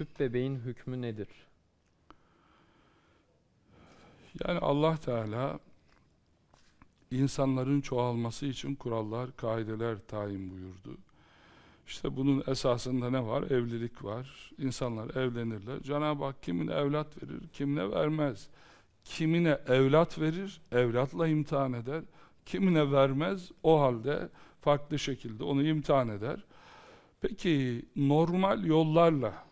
Tüp bebeğin hükmü nedir? Yani Allah Teala insanların çoğalması için kurallar, kaideler tayin buyurdu. İşte bunun esasında ne var? Evlilik var. İnsanlar evlenirler. Cenab-ı Hak kimine evlat verir, kimine vermez. Kimine evlat verir, evlatla imtihan eder. Kimine vermez, o halde farklı şekilde onu imtihan eder. Peki normal yollarla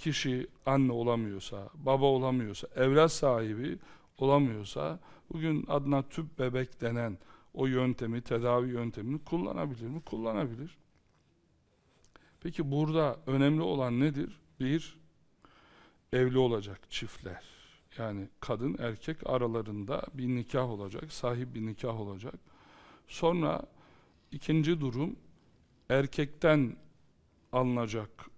kişi anne olamıyorsa, baba olamıyorsa, evlat sahibi olamıyorsa bugün adına tüp bebek denen o yöntemi, tedavi yöntemini kullanabilir mi? Kullanabilir. Peki burada önemli olan nedir? Bir, evli olacak çiftler. Yani kadın erkek aralarında bir nikah olacak, sahip bir nikah olacak. Sonra ikinci durum erkekten alınacak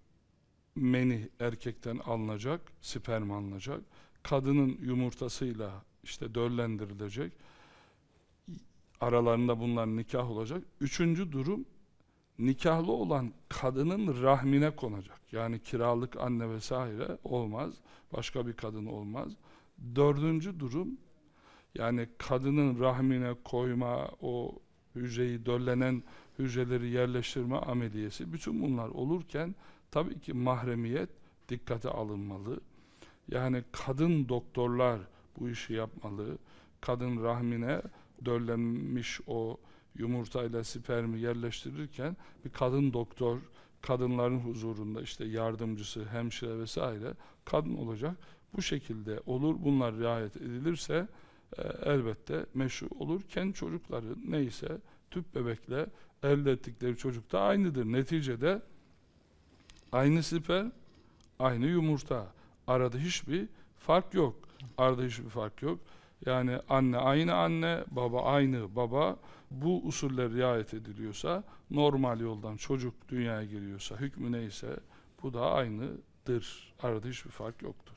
meni erkekten alınacak, sperm alınacak. Kadının yumurtasıyla işte döllendirilecek. Aralarında bunlar nikah olacak. Üçüncü durum nikahlı olan kadının rahmine konacak. Yani kiralık anne vesaire olmaz. Başka bir kadın olmaz. Dördüncü durum yani kadının rahmine koyma, o hücreyi döllenen hücreleri yerleştirme ameliyesi bütün bunlar olurken tabii ki mahremiyet dikkate alınmalı. Yani kadın doktorlar bu işi yapmalı. Kadın rahmine döllenmiş o yumurtayla spermi yerleştirirken bir kadın doktor kadınların huzurunda işte yardımcısı, hemşire vesaire kadın olacak. Bu şekilde olur. Bunlar riayet edilirse e, elbette meşru olur. Kendi çocukları neyse tüp bebekle elde ettikleri çocuk da aynıdır. Neticede aynı siper, aynı yumurta. Arada hiçbir fark yok. Arada hiçbir fark yok. Yani anne aynı anne, baba aynı baba. Bu usuller riayet ediliyorsa, normal yoldan çocuk dünyaya giriyorsa, hükmü neyse bu da aynıdır. Arada hiçbir fark yoktur.